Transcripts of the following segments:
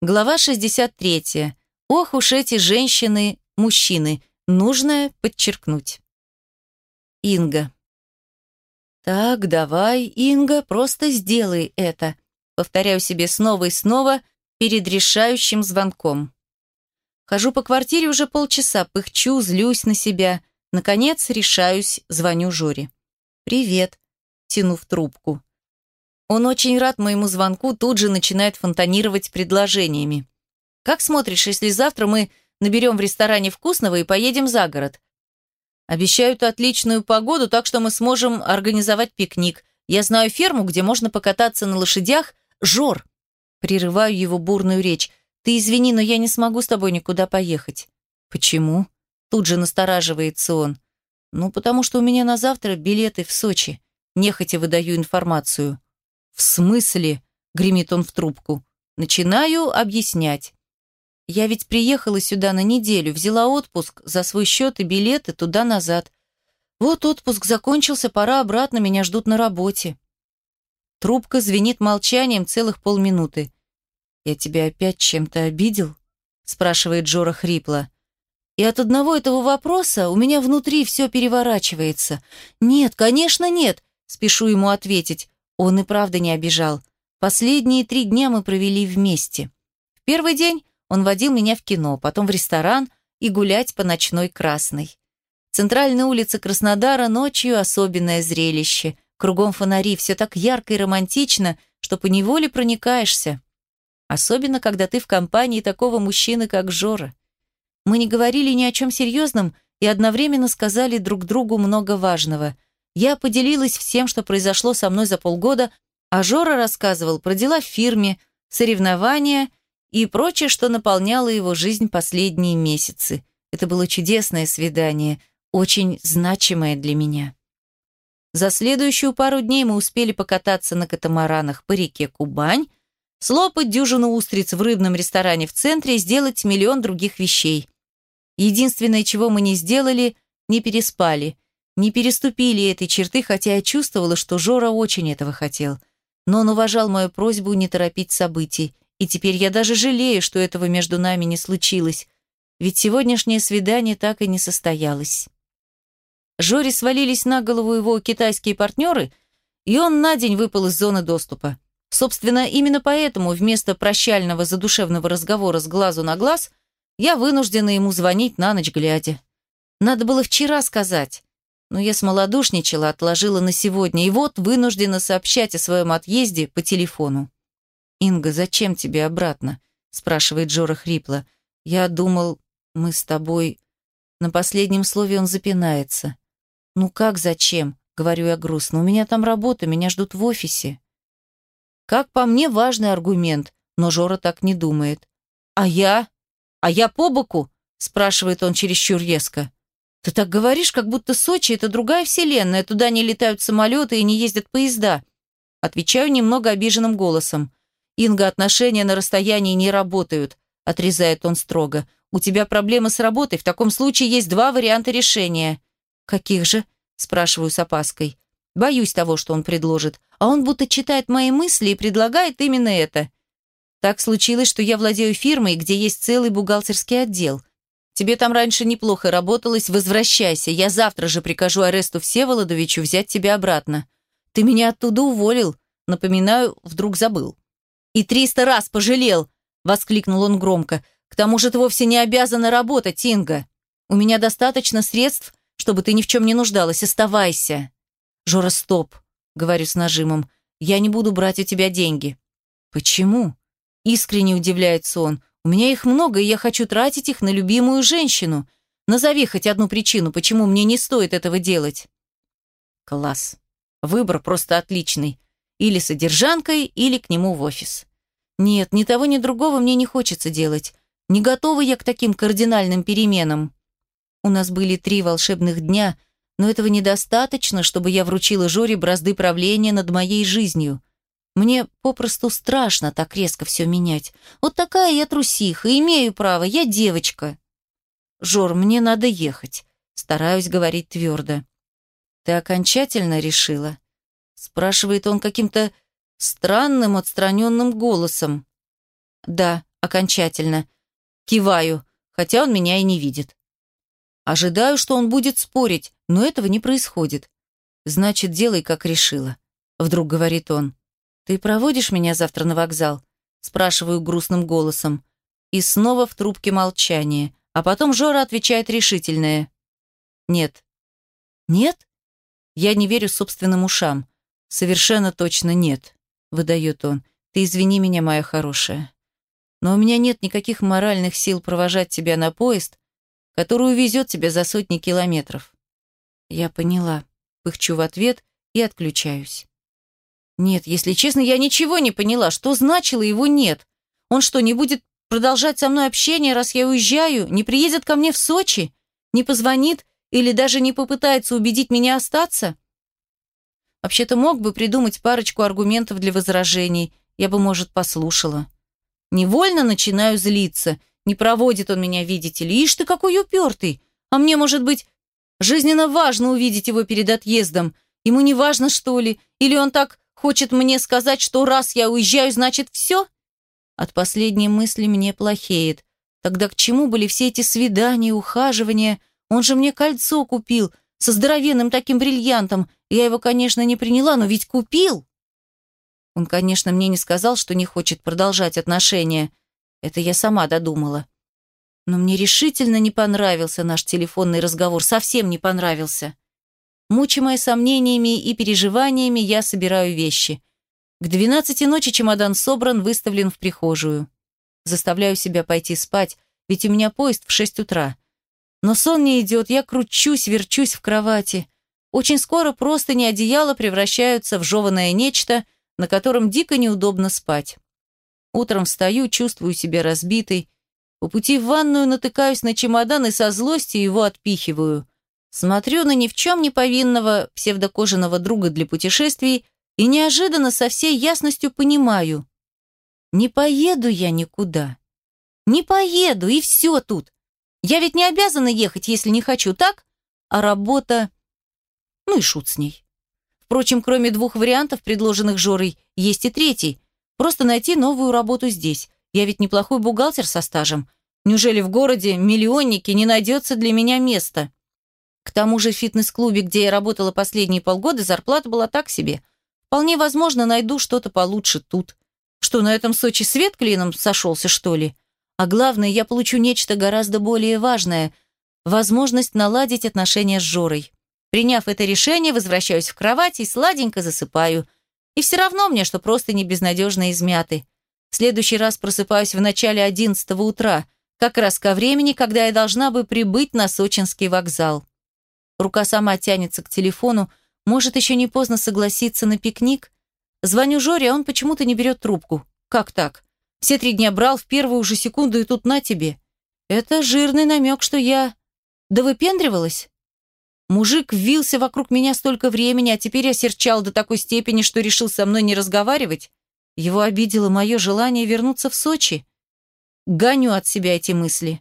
Глава 63. Ох уж эти женщины, мужчины. Нужно подчеркнуть. Инга. Так, давай, Инга, просто сделай это. Повторяю себе снова и снова перед решающим звонком. Хожу по квартире уже полчаса, пыхчу, злюсь на себя. Наконец, решаюсь, звоню Жоре. «Привет», тянув трубку. Он очень рад моему звонку, тут же начинает фонтанировать предложениями. «Как смотришь, если завтра мы наберем в ресторане вкусного и поедем за город?» «Обещают отличную погоду, так что мы сможем организовать пикник. Я знаю ферму, где можно покататься на лошадях. Жор!» Прерываю его бурную речь. «Ты извини, но я не смогу с тобой никуда поехать». «Почему?» Тут же настораживается он. «Ну, потому что у меня на завтра билеты в Сочи». Нехотя выдаю информацию. «В смысле?» — гремит он в трубку. Начинаю объяснять. Я ведь приехала сюда на неделю, взяла отпуск за свой счет и билеты туда-назад. Вот отпуск закончился, пора обратно, меня ждут на работе. Трубка звенит молчанием целых полминуты. «Я тебя опять чем-то обидел?» — спрашивает Джора хрипло. И от одного этого вопроса у меня внутри все переворачивается. «Нет, конечно, нет!» — спешу ему ответить. Он и правда не обижал. Последние три дня мы провели вместе. В первый день он водил меня в кино, потом в ресторан и гулять по ночной Красной. Центральная улица Краснодара ночью особенное зрелище. Кругом фонари, все так ярко и романтично, что поневоле проникаешься. Особенно, когда ты в компании такого мужчины, как Жора. Мы не говорили ни о чем серьезном и одновременно сказали друг другу много важного – я поделилась всем, что произошло со мной за полгода, а Жора рассказывал про дела в фирме, соревнования и прочее, что наполняло его жизнь последние месяцы. Это было чудесное свидание, очень значимое для меня. За следующую пару дней мы успели покататься на катамаранах по реке Кубань, слопать дюжину устриц в рыбном ресторане в центре и сделать миллион других вещей. Единственное, чего мы не сделали, не переспали – не переступили этой черты, хотя я чувствовала, что Жора очень этого хотел. Но он уважал мою просьбу не торопить событий, и теперь я даже жалею, что этого между нами не случилось, ведь сегодняшнее свидание так и не состоялось. Жоре свалились на голову его китайские партнеры, и он на день выпал из зоны доступа. Собственно, именно поэтому вместо прощального задушевного разговора с глазу на глаз я вынуждена ему звонить на ночь глядя. Надо было вчера сказать. Но я смолодушничала, отложила на сегодня, и вот вынуждена сообщать о своем отъезде по телефону. «Инга, зачем тебе обратно?» – спрашивает Джора хрипло. «Я думал, мы с тобой...» На последнем слове он запинается. «Ну как зачем?» – говорю я грустно. «У меня там работа, меня ждут в офисе». Как по мне, важный аргумент, но Жора так не думает. «А я? А я по боку?» – спрашивает он чересчур резко. Ты так говоришь, как будто Сочи — это другая вселенная, туда не летают самолеты и не ездят поезда. Отвечаю немного обиженным голосом. Инга, отношения на расстоянии не работают, отрезает он строго. У тебя проблемы с работой, в таком случае есть два варианта решения. Каких же? Спрашиваю с опаской. Боюсь того, что он предложит. А он будто читает мои мысли и предлагает именно это. Так случилось, что я владею фирмой, где есть целый бухгалтерский отдел. Тебе там раньше неплохо работалось, возвращайся. Я завтра же прикажу Аресту Всеволодовичу взять тебя обратно. Ты меня оттуда уволил. Напоминаю, вдруг забыл. И триста раз пожалел, воскликнул он громко. К тому же ты вовсе не обязана работать, Инга. У меня достаточно средств, чтобы ты ни в чем не нуждалась. Оставайся. Жора, стоп, говорю с нажимом. Я не буду брать у тебя деньги. Почему? Искренне удивляется он. У меня их много, и я хочу тратить их на любимую женщину. Назови хоть одну причину, почему мне не стоит этого делать. Класс. Выбор просто отличный. Или содержанкой, или к нему в офис. Нет, ни того, ни другого мне не хочется делать. Не готова я к таким кардинальным переменам. У нас были три волшебных дня, но этого недостаточно, чтобы я вручила Жоре бразды правления над моей жизнью. Мне попросту страшно так резко все менять. Вот такая я трусиха, имею право, я девочка. Жор, мне надо ехать. Стараюсь говорить твердо. Ты окончательно решила? Спрашивает он каким-то странным, отстраненным голосом. Да, окончательно. Киваю, хотя он меня и не видит. Ожидаю, что он будет спорить, но этого не происходит. Значит, делай, как решила. Вдруг говорит он. Ты проводишь меня завтра на вокзал? Спрашиваю грустным голосом. И снова в трубке молчание. А потом Жора отвечает решительное. Нет. Нет? Я не верю собственным ушам. Совершенно точно нет, выдает он. Ты извини меня, моя хорошая. Но у меня нет никаких моральных сил провожать тебя на поезд, который увезет тебя за сотни километров. Я поняла. Пыхчу в ответ и отключаюсь. Нет, если честно, я ничего не поняла. Что значило его нет? Он что, не будет продолжать со мной общение, раз я уезжаю? Не приедет ко мне в Сочи? Не позвонит или даже не попытается убедить меня остаться? Вообще-то мог бы придумать парочку аргументов для возражений. Я бы, может, послушала. Невольно начинаю злиться. Не проводит он меня, видите ли. Ишь ты, какой упертый. А мне, может быть, жизненно важно увидеть его перед отъездом. Ему не важно, что ли? Или он так хочет мне сказать, что раз я уезжаю, значит все? От последней мысли мне плохеет. Тогда к чему были все эти свидания, ухаживания? Он же мне кольцо купил со здоровенным таким бриллиантом. Я его, конечно, не приняла, но ведь купил. Он, конечно, мне не сказал, что не хочет продолжать отношения. Это я сама додумала. Но мне решительно не понравился наш телефонный разговор, совсем не понравился. Мучимая сомнениями и переживаниями, я собираю вещи. К двенадцати ночи чемодан собран, выставлен в прихожую. Заставляю себя пойти спать, ведь у меня поезд в шесть утра. Но сон не идет, я кручусь, верчусь в кровати. Очень скоро просто не одеяло превращаются в жеванное нечто – на котором дико неудобно спать. Утром встаю, чувствую себя разбитой. По пути в ванную натыкаюсь на чемодан и со злости его отпихиваю. Смотрю на ни в чем не повинного псевдокожаного друга для путешествий и неожиданно со всей ясностью понимаю. Не поеду я никуда. Не поеду, и все тут. Я ведь не обязана ехать, если не хочу, так? А работа... Ну и шут с ней. Впрочем, кроме двух вариантов, предложенных Жорой, есть и третий. Просто найти новую работу здесь. Я ведь неплохой бухгалтер со стажем. Неужели в городе, миллионнике, не найдется для меня места? К тому же в фитнес-клубе, где я работала последние полгода, зарплата была так себе. Вполне возможно, найду что-то получше тут. Что, на этом Сочи свет клином сошелся, что ли? А главное, я получу нечто гораздо более важное – возможность наладить отношения с Жорой. Приняв это решение, возвращаюсь в кровать и сладенько засыпаю. И все равно мне, что просто не безнадежно измяты. В следующий раз просыпаюсь в начале одиннадцатого утра, как раз ко времени, когда я должна бы прибыть на Сочинский вокзал. Рука сама тянется к телефону, может, еще не поздно согласиться на пикник. Звоню Жоре, а он почему-то не берет трубку. Как так? Все три дня брал в первую же секунду, и тут на тебе. Это жирный намек, что я... Да выпендривалась? Мужик ввился вокруг меня столько времени, а теперь осерчал до такой степени, что решил со мной не разговаривать. Его обидело мое желание вернуться в Сочи. Гоню от себя эти мысли.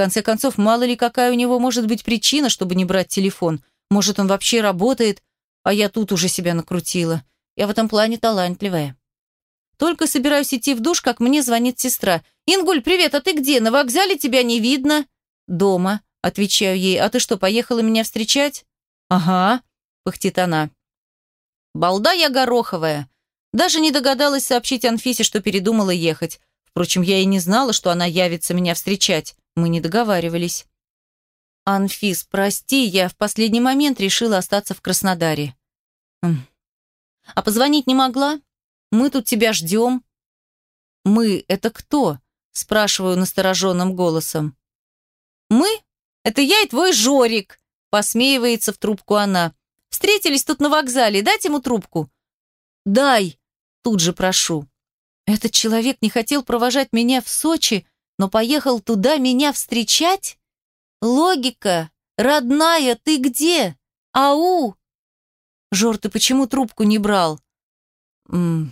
Конце концов, мало ли какая у него может быть причина, чтобы не брать телефон. Может, он вообще работает, а я тут уже себя накрутила. Я в этом плане талантливая. Только собираюсь идти в душ, как мне звонит сестра. «Ингуль, привет, а ты где? На вокзале тебя не видно?» «Дома», Отвечаю ей, а ты что, поехала меня встречать? Ага, пыхтит она. Балда я гороховая. Даже не догадалась сообщить Анфисе, что передумала ехать. Впрочем, я и не знала, что она явится меня встречать. Мы не договаривались. «Анфис, прости, я в последний момент решила остаться в Краснодаре». «А позвонить не могла? Мы тут тебя ждем». «Мы — это кто?» — спрашиваю настороженным голосом. «Мы? Это я и твой Жорик!» Посмеивается в трубку она. «Встретились тут на вокзале. Дать ему трубку?» «Дай!» Тут же прошу. Этот человек не хотел провожать меня в Сочи, но поехал туда меня встречать? Логика! Родная, ты где? Ау! Жор, ты почему трубку не брал? М -м.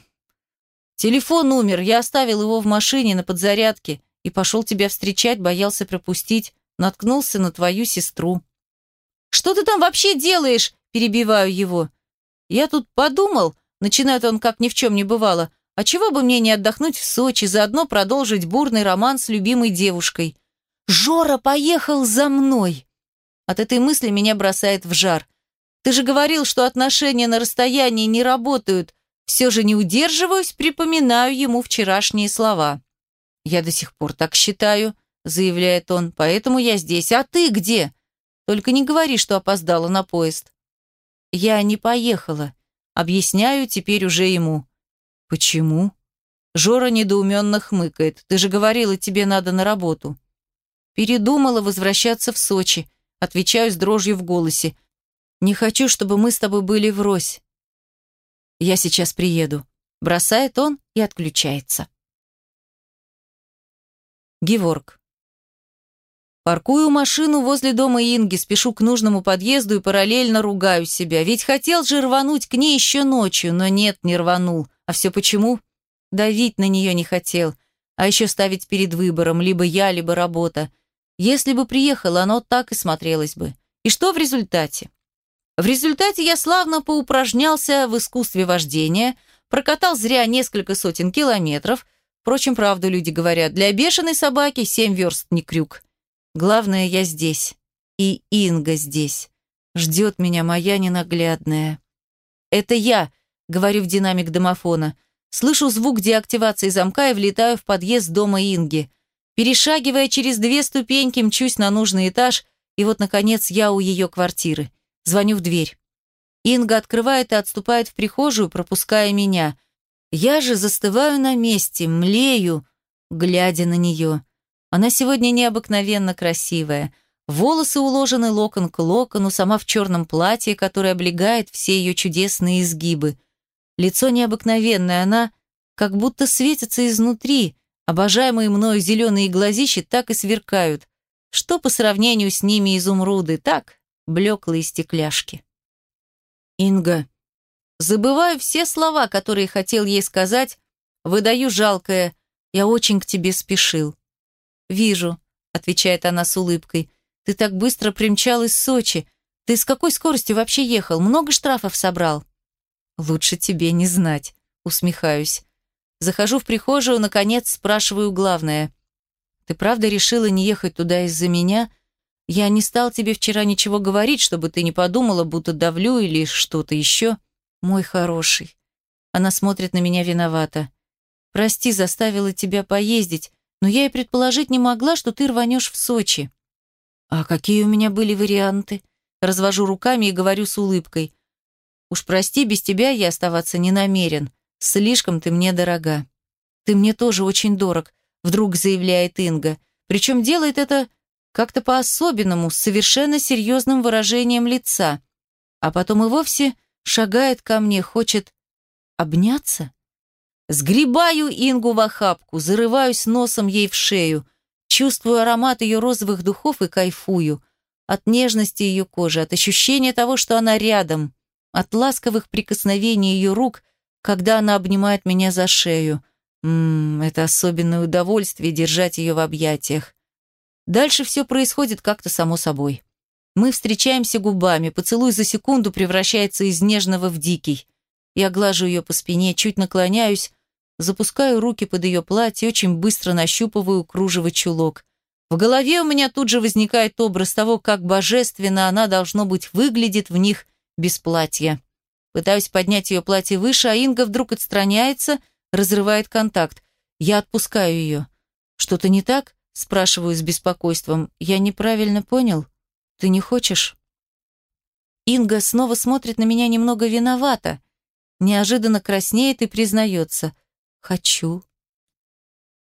Телефон умер, я оставил его в машине на подзарядке и пошел тебя встречать, боялся пропустить наткнулся на твою сестру». «Что ты там вообще делаешь?» – перебиваю его. «Я тут подумал», – начинает он, как ни в чем не бывало, А чего бы мне не отдохнуть в Сочи, заодно продолжить бурный роман с любимой девушкой? Жора поехал за мной. От этой мысли меня бросает в жар. Ты же говорил, что отношения на расстоянии не работают. Все же не удерживаюсь, припоминаю ему вчерашние слова. Я до сих пор так считаю, заявляет он, поэтому я здесь. А ты где? Только не говори, что опоздала на поезд. Я не поехала. Объясняю теперь уже ему. Почему? Жора недоуменно хмыкает. Ты же говорила, тебе надо на работу. Передумала возвращаться в Сочи. Отвечаю с дрожью в голосе. Не хочу, чтобы мы с тобой были врозь. Я сейчас приеду. Бросает он и отключается. Геворг. Паркую машину возле дома Инги, спешу к нужному подъезду и параллельно ругаю себя. Ведь хотел же рвануть к ней еще ночью, но нет, не рванул. А все почему? Давить на нее не хотел. А еще ставить перед выбором, либо я, либо работа. Если бы приехала, оно так и смотрелось бы. И что в результате? В результате я славно поупражнялся в искусстве вождения, прокатал зря несколько сотен километров. Впрочем, правду люди говорят, для бешеной собаки семь верст не крюк. Главное, я здесь. И Инга здесь. Ждет меня моя ненаглядная. «Это я», — говорю в динамик домофона. Слышу звук деактивации замка и влетаю в подъезд дома Инги. Перешагивая через две ступеньки, мчусь на нужный этаж, и вот, наконец, я у ее квартиры. Звоню в дверь. Инга открывает и отступает в прихожую, пропуская меня. Я же застываю на месте, млею, глядя на нее. Она сегодня необыкновенно красивая. Волосы уложены локон к локону, сама в черном платье, которое облегает все ее чудесные изгибы. Лицо необыкновенное, она как будто светится изнутри, Обожаемые мною зеленые глазищи так и сверкают. Что по сравнению с ними изумруды, так, блеклые стекляшки. Инга. Забываю все слова, которые хотел ей сказать, выдаю жалкое «я очень к тебе спешил». «Вижу», — отвечает она с улыбкой, «ты так быстро примчал из Сочи. Ты с какой скоростью вообще ехал? Много штрафов собрал?» «Лучше тебе не знать», — усмехаюсь. Захожу в прихожую, наконец спрашиваю главное. «Ты правда решила не ехать туда из-за меня? Я не стал тебе вчера ничего говорить, чтобы ты не подумала, будто давлю или что-то еще. Мой хороший». Она смотрит на меня виновато. «Прости, заставила тебя поездить, но я и предположить не могла, что ты рванешь в Сочи». «А какие у меня были варианты?» Развожу руками и говорю с улыбкой. «Уж прости, без тебя я оставаться не намерен. Слишком ты мне дорога. Ты мне тоже очень дорог, вдруг заявляет Инга. Причем делает это как-то по-особенному, с совершенно серьезным выражением лица. А потом и вовсе шагает ко мне, хочет обняться. Сгребаю Ингу в охапку, зарываюсь носом ей в шею, чувствую аромат ее розовых духов и кайфую. От нежности ее кожи, от ощущения того, что она рядом, от ласковых прикосновений ее рук когда она обнимает меня за шею. Ммм, это особенное удовольствие держать ее в объятиях. Дальше все происходит как-то само собой. Мы встречаемся губами, поцелуй за секунду превращается из нежного в дикий. Я глажу ее по спине, чуть наклоняюсь, запускаю руки под ее платье, очень быстро нащупываю кружево чулок. В голове у меня тут же возникает образ того, как божественно она, должно быть, выглядит в них без платья. Пытаюсь поднять ее платье выше, а Инга вдруг отстраняется, разрывает контакт. Я отпускаю ее. «Что-то не так?» – спрашиваю с беспокойством. «Я неправильно понял? Ты не хочешь?» Инга снова смотрит на меня немного виновата. Неожиданно краснеет и признается. «Хочу».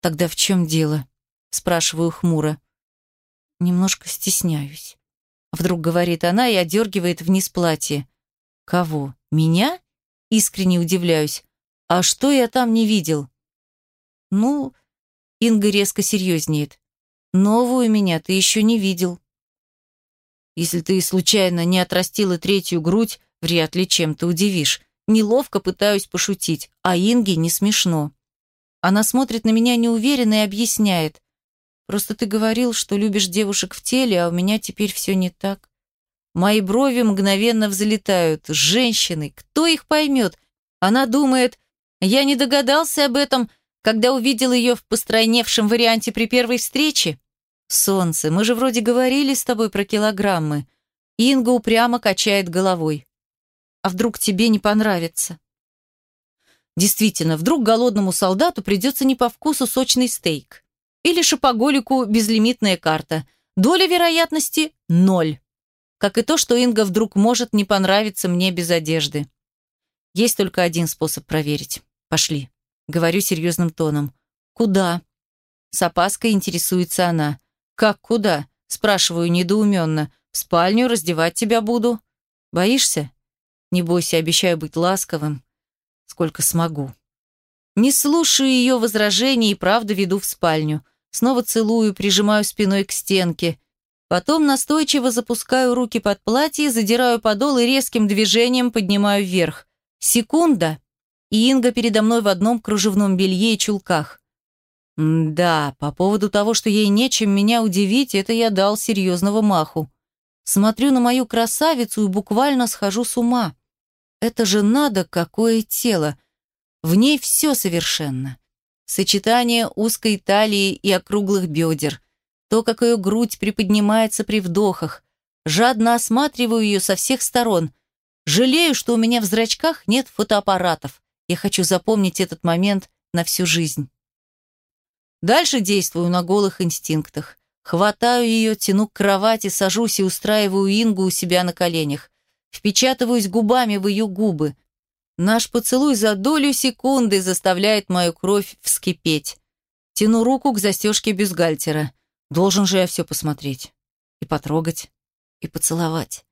«Тогда в чем дело?» – спрашиваю хмуро. «Немножко стесняюсь». Вдруг говорит она и одергивает вниз платье. «Кого? Меня?» Искренне удивляюсь. «А что я там не видел?» «Ну...» Инга резко серьезнеет. «Новую меня ты еще не видел». «Если ты случайно не отрастила третью грудь, вряд ли чем-то удивишь. Неловко пытаюсь пошутить, а Инге не смешно. Она смотрит на меня неуверенно и объясняет. Просто ты говорил, что любишь девушек в теле, а у меня теперь все не так. Мои брови мгновенно взлетают. Женщины, кто их поймет? Она думает, Я не догадался об этом, когда увидел ее в постройневшем варианте при первой встрече. Солнце, мы же вроде говорили с тобой про килограммы. Инга упрямо качает головой. А вдруг тебе не понравится? Действительно, вдруг голодному солдату придется не по вкусу сочный стейк. Или шопоголику безлимитная карта. Доля вероятности – ноль. Как и то, что Инга вдруг может не понравиться мне без одежды. Есть только один способ проверить. Пошли. Говорю серьезным тоном. Куда? С опаской интересуется она. Как куда? Спрашиваю недоуменно. В спальню раздевать тебя буду. Боишься? Не бойся, обещаю быть ласковым. Сколько смогу. Не слушаю ее возражений и правда веду в спальню. Снова целую, прижимаю спиной к стенке. Потом настойчиво запускаю руки под платье, задираю подол и резким движением поднимаю вверх. Секунда, и Инга передо мной в одном кружевном белье и чулках. да, по поводу того, что ей нечем меня удивить, это я дал серьезного маху. Смотрю на мою красавицу и буквально схожу с ума. Это же надо, какое тело. В ней все совершенно. Сочетание узкой талии и округлых бедер. То, как ее грудь приподнимается при вдохах. Жадно осматриваю ее со всех сторон. Жалею, что у меня в зрачках нет фотоаппаратов. Я хочу запомнить этот момент на всю жизнь. Дальше действую на голых инстинктах. Хватаю ее, тяну к кровати, сажусь и устраиваю Ингу у себя на коленях. Впечатываюсь губами в ее губы. Наш поцелуй за долю секунды заставляет мою кровь вскипеть. Тяну руку к застежке бюстгальтера. Должен же я все посмотреть. И потрогать. И поцеловать.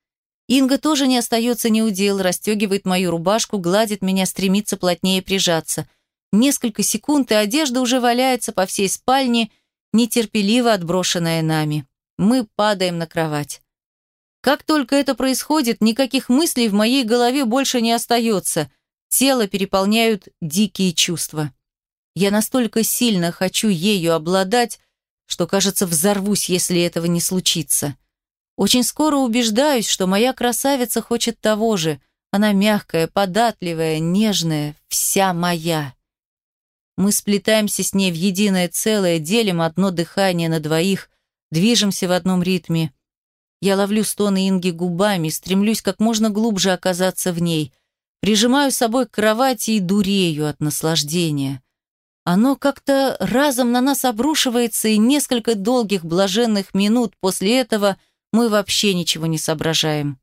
Инга тоже не остается неудел, расстегивает мою рубашку, гладит меня, стремится плотнее прижаться. Несколько секунд, и одежда уже валяется по всей спальне, нетерпеливо отброшенная нами. Мы падаем на кровать. Как только это происходит, никаких мыслей в моей голове больше не остается. Тело переполняют дикие чувства. Я настолько сильно хочу ею обладать, что, кажется, взорвусь, если этого не случится. Очень скоро убеждаюсь, что моя красавица хочет того же. Она мягкая, податливая, нежная, вся моя. Мы сплетаемся с ней в единое целое, делим одно дыхание на двоих, движемся в одном ритме. Я ловлю стоны Инги губами, стремлюсь как можно глубже оказаться в ней. Прижимаю собой к кровати и дурею от наслаждения. Оно как-то разом на нас обрушивается, и несколько долгих блаженных минут после этого мы вообще ничего не соображаем.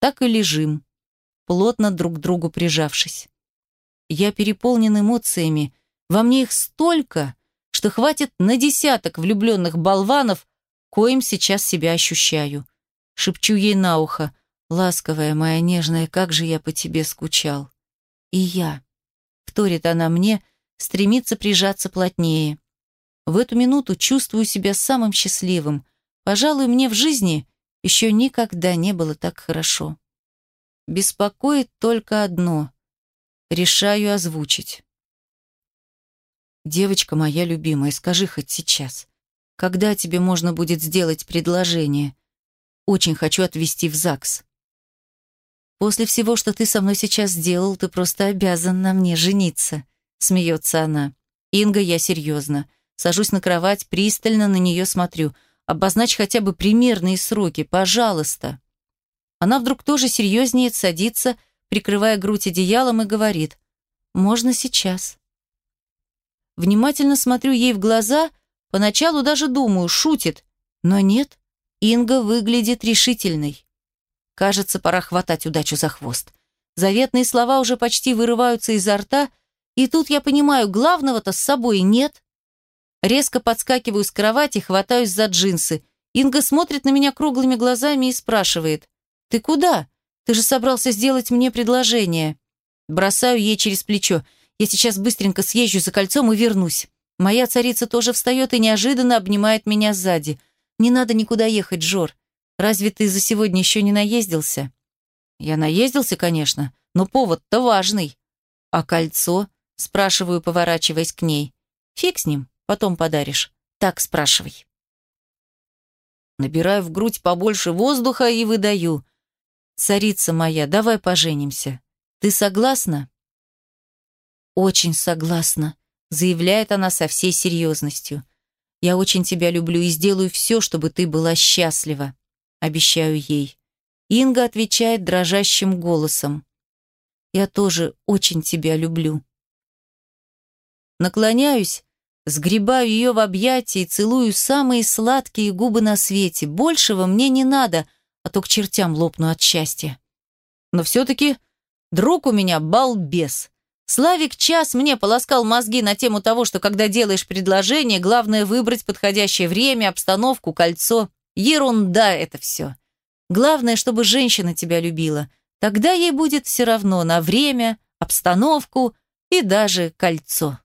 Так и лежим, плотно друг к другу прижавшись. Я переполнен эмоциями, во мне их столько, что хватит на десяток влюбленных болванов, коим сейчас себя ощущаю. Шепчу ей на ухо, ласковая моя нежная, как же я по тебе скучал. И я. Вторит она мне, стремится прижаться плотнее. В эту минуту чувствую себя самым счастливым. Пожалуй, мне в жизни еще никогда не было так хорошо. Беспокоит только одно. Решаю озвучить. «Девочка моя любимая, скажи хоть сейчас, когда тебе можно будет сделать предложение? Очень хочу отвезти в ЗАГС. После всего, что ты со мной сейчас сделал, ты просто обязан на мне жениться, смеется она. Инга, я серьезно. Сажусь на кровать, пристально на нее смотрю. Обозначь хотя бы примерные сроки, пожалуйста. Она вдруг тоже серьезнее садится, прикрывая грудь одеялом и говорит. Можно сейчас. Внимательно смотрю ей в глаза, поначалу даже думаю, шутит, но нет. Инга выглядит решительной. Кажется, пора хватать удачу за хвост. Заветные слова уже почти вырываются изо рта, и тут я понимаю, главного-то с собой нет. Резко подскакиваю с кровати, хватаюсь за джинсы. Инга смотрит на меня круглыми глазами и спрашивает. «Ты куда? Ты же собрался сделать мне предложение». Бросаю ей через плечо. «Я сейчас быстренько съезжу за кольцом и вернусь». Моя царица тоже встает и неожиданно обнимает меня сзади – не надо никуда ехать, Жор. Разве ты за сегодня еще не наездился? Я наездился, конечно, но повод-то важный. А кольцо? Спрашиваю, поворачиваясь к ней. Фиг с ним, потом подаришь. Так спрашивай. Набираю в грудь побольше воздуха и выдаю. Царица моя, давай поженимся. Ты согласна? очень согласна», заявляет она со всей серьезностью. «Я очень тебя люблю и сделаю все, чтобы ты была счастлива», обещаю ей. Инга отвечает дрожащим голосом. «Я тоже очень тебя люблю». Наклоняюсь, сгребаю ее в объятия и целую самые сладкие губы на свете. Большего мне не надо, а то к чертям лопну от счастья. Но все-таки друг у меня балбес. Славик час мне полоскал мозги на тему того, что когда делаешь предложение, главное выбрать подходящее время, обстановку, кольцо. Ерунда это все. Главное, чтобы женщина тебя любила. Тогда ей будет все равно на время, обстановку и даже кольцо.